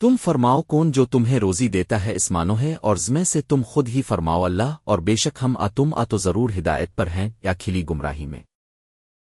تم فرماؤ کون جو تمہیں روزی دیتا ہے اسمانو ہے، اور زمے سے تم خود ہی فرماؤ اللہ، اور بے شک ہم آ تم آ تو ضرور ہدایت پر ہیں، یا کھلی گمراہی میں۔